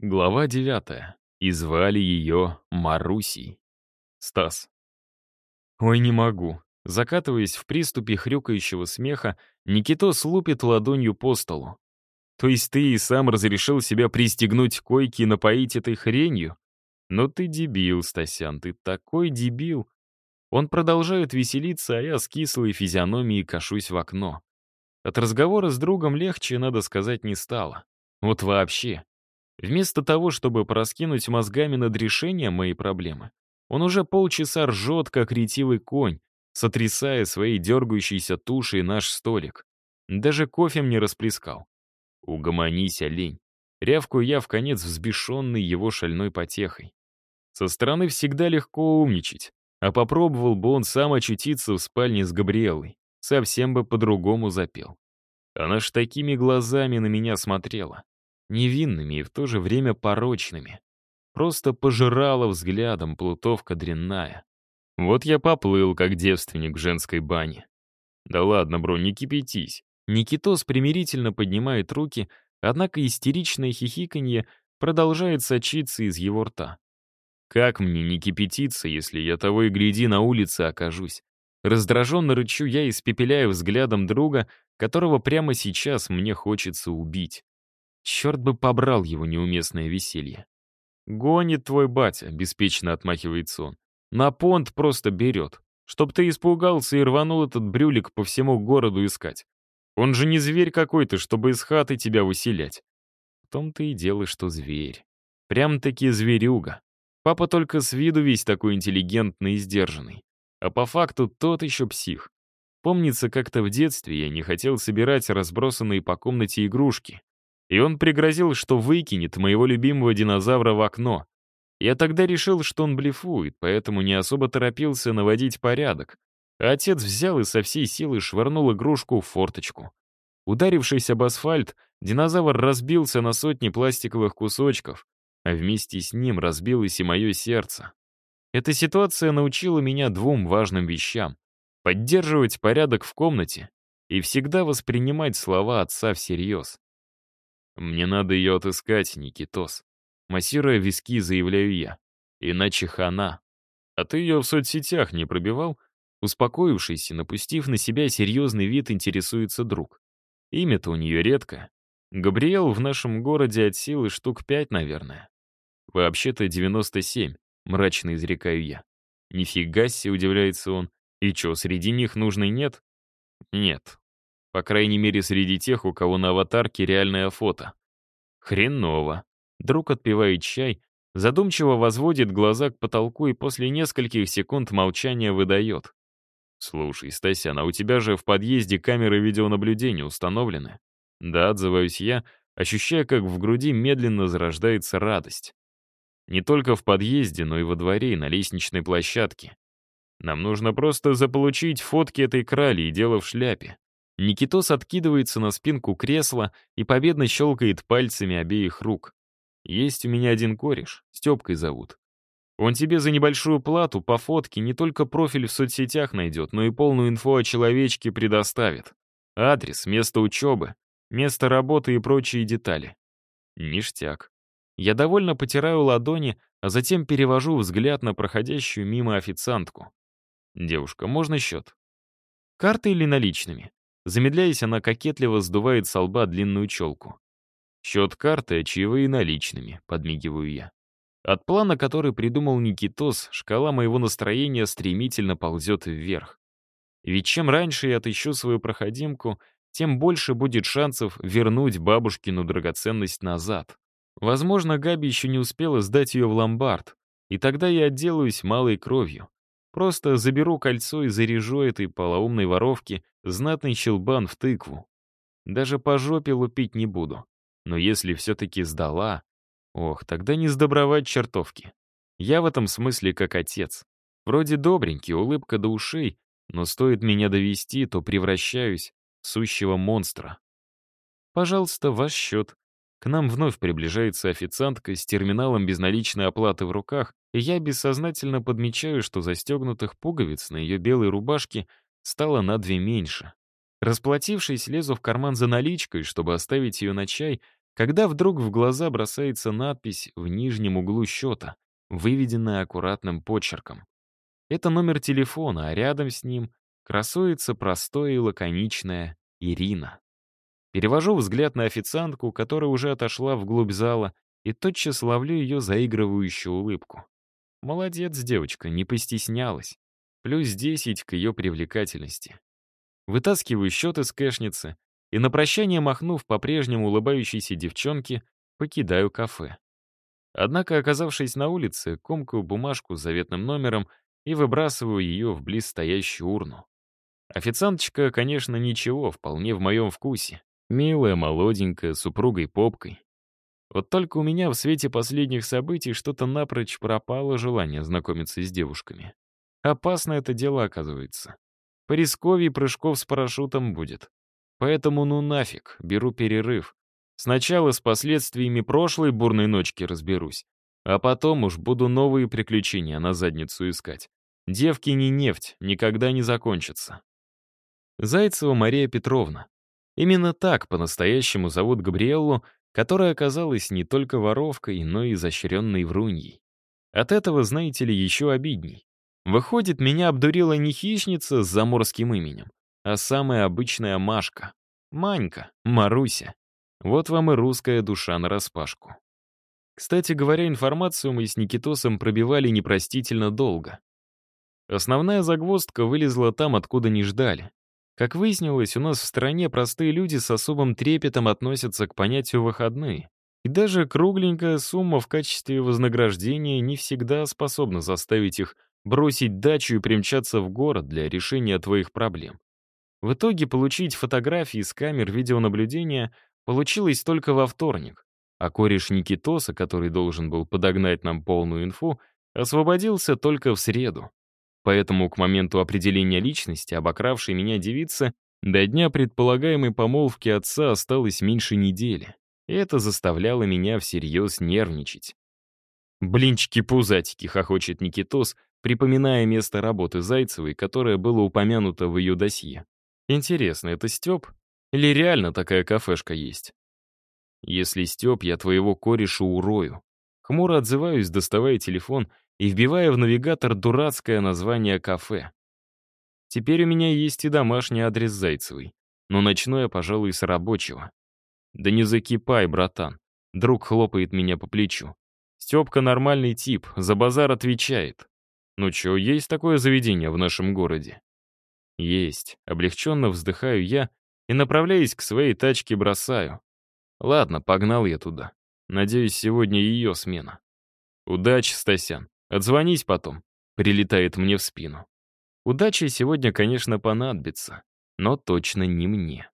Глава девятая. И звали ее Марусей. Стас. Ой, не могу. Закатываясь в приступе хрюкающего смеха, Никитос лупит ладонью по столу. То есть ты и сам разрешил себя пристегнуть к койке и напоить этой хренью? Но ты дебил, Стасян, ты такой дебил. Он продолжает веселиться, а я с кислой физиономией кашусь в окно. От разговора с другом легче, надо сказать, не стало. Вот вообще. Вместо того, чтобы пораскинуть мозгами над решением моей проблемы, он уже полчаса ржет, как ретивый конь, сотрясая своей дергающейся тушей наш столик. Даже кофе мне расплескал. Угомонись, олень. Рявкую я в конец взбешенный его шальной потехой. Со стороны всегда легко умничать, а попробовал бы он сам очутиться в спальне с Габриэлой, совсем бы по-другому запел. Она ж такими глазами на меня смотрела невинными и в то же время порочными. Просто пожирала взглядом плутовка дрянная. Вот я поплыл, как девственник в женской бане. Да ладно, бро, не кипятись. Никитос примирительно поднимает руки, однако истеричное хихиканье продолжает сочиться из его рта. Как мне не кипятиться, если я того и гляди на улице окажусь? Раздраженно рычу я, испепеляю взглядом друга, которого прямо сейчас мне хочется убить. Черт бы побрал его неуместное веселье. «Гонит твой батя», — беспечно отмахивается он. «На понт просто берет. Чтоб ты испугался и рванул этот брюлик по всему городу искать. Он же не зверь какой-то, чтобы из хаты тебя выселять». В том-то и дело, что зверь. Прям-таки зверюга. Папа только с виду весь такой интеллигентный и сдержанный. А по факту тот еще псих. Помнится, как-то в детстве я не хотел собирать разбросанные по комнате игрушки и он пригрозил, что выкинет моего любимого динозавра в окно. Я тогда решил, что он блефует, поэтому не особо торопился наводить порядок. Отец взял и со всей силы швырнул игрушку в форточку. Ударившись об асфальт, динозавр разбился на сотни пластиковых кусочков, а вместе с ним разбилось и мое сердце. Эта ситуация научила меня двум важным вещам — поддерживать порядок в комнате и всегда воспринимать слова отца всерьез. Мне надо ее отыскать, Никитос. Массируя виски, заявляю я. Иначе хана. А ты ее в соцсетях не пробивал? Успокоившись и напустив на себя серьезный вид, интересуется друг. Имя-то у нее редко. Габриэл в нашем городе от силы штук пять, наверное. Вообще-то 97, мрачно изрекаю я. Нифига себе, удивляется он. И что, среди них нужной нет? Нет, по крайней мере, среди тех, у кого на аватарке реальное фото. Хреново. Друг отпивает чай, задумчиво возводит глаза к потолку и после нескольких секунд молчания выдает. «Слушай, Стасян, а у тебя же в подъезде камеры видеонаблюдения установлены?» «Да», — отзываюсь я, ощущая, как в груди медленно зарождается радость. Не только в подъезде, но и во дворе, и на лестничной площадке. Нам нужно просто заполучить фотки этой крали и дело в шляпе. Никитос откидывается на спинку кресла и победно щелкает пальцами обеих рук. Есть у меня один кореш, Степкой зовут. Он тебе за небольшую плату по фотке не только профиль в соцсетях найдет, но и полную инфу о человечке предоставит. Адрес, место учебы, место работы и прочие детали. Ништяк. Я довольно потираю ладони, а затем перевожу взгляд на проходящую мимо официантку. «Девушка, можно счет?» «Картой или наличными?» Замедляясь, она кокетливо сдувает со лба длинную челку. «Счет карты, а чаевые наличными», — подмигиваю я. От плана, который придумал Никитос, шкала моего настроения стремительно ползет вверх. Ведь чем раньше я отыщу свою проходимку, тем больше будет шансов вернуть бабушкину драгоценность назад. Возможно, Габи еще не успела сдать ее в ломбард, и тогда я отделаюсь малой кровью. Просто заберу кольцо и заряжу этой полоумной воровке знатный щелбан в тыкву. Даже по жопе лупить не буду. Но если все-таки сдала... Ох, тогда не сдобровать чертовки. Я в этом смысле как отец. Вроде добренький, улыбка до ушей, но стоит меня довести, то превращаюсь в сущего монстра. Пожалуйста, ваш счет. К нам вновь приближается официантка с терминалом безналичной оплаты в руках, и я бессознательно подмечаю, что застегнутых пуговиц на ее белой рубашке стало на две меньше. Расплатившись, лезу в карман за наличкой, чтобы оставить ее на чай, когда вдруг в глаза бросается надпись в нижнем углу счета, выведенная аккуратным почерком. Это номер телефона, а рядом с ним красуется простое и лаконичное «Ирина». Перевожу взгляд на официантку, которая уже отошла вглубь зала, и тотчас ловлю ее заигрывающую улыбку. Молодец, девочка, не постеснялась. Плюс 10 к ее привлекательности. Вытаскиваю счет из кэшницы и на прощание, махнув по-прежнему улыбающейся девчонке, покидаю кафе. Однако, оказавшись на улице, комкаю бумажку с заветным номером и выбрасываю ее в близстоящую урну. Официанточка, конечно, ничего, вполне в моем вкусе. Милая, молоденькая, супругой попкой. Вот только у меня в свете последних событий что-то напрочь пропало желание знакомиться с девушками. Опасно это дело оказывается. По прыжков с парашютом будет. Поэтому ну нафиг, беру перерыв. Сначала с последствиями прошлой бурной ночки разберусь, а потом уж буду новые приключения на задницу искать. Девки не нефть, никогда не закончатся. Зайцева Мария Петровна. Именно так по-настоящему зовут Габриэллу, которая оказалась не только воровкой, но и изощренной вруньей. От этого, знаете ли, еще обидней. Выходит, меня обдурила не хищница с заморским именем, а самая обычная Машка. Манька, Маруся. Вот вам и русская душа нараспашку. Кстати говоря, информацию мы с Никитосом пробивали непростительно долго. Основная загвоздка вылезла там, откуда не ждали. Как выяснилось, у нас в стране простые люди с особым трепетом относятся к понятию «выходные». И даже кругленькая сумма в качестве вознаграждения не всегда способна заставить их бросить дачу и примчаться в город для решения твоих проблем. В итоге получить фотографии с камер видеонаблюдения получилось только во вторник, а кореш Никитоса, который должен был подогнать нам полную инфу, освободился только в среду. Поэтому к моменту определения личности обокравшей меня девицы до дня предполагаемой помолвки отца осталось меньше недели. Это заставляло меня всерьез нервничать. «Блинчики-пузатики», — хохочет Никитос, припоминая место работы Зайцевой, которое было упомянуто в ее досье. «Интересно, это Степ? Или реально такая кафешка есть?» «Если Степ, я твоего кореша урою». Хмуро отзываюсь, доставая телефон и вбивая в навигатор дурацкое название кафе. Теперь у меня есть и домашний адрес Зайцевой, но начну я, пожалуй, с рабочего. Да не закипай, братан. Друг хлопает меня по плечу. Степка нормальный тип, за базар отвечает. Ну чё, есть такое заведение в нашем городе? Есть. Облегченно вздыхаю я и, направляясь к своей тачке, бросаю. Ладно, погнал я туда. Надеюсь, сегодня ее смена. Удачи, Стасян. Отзвонись потом», — прилетает мне в спину. Удача сегодня, конечно, понадобится, но точно не мне.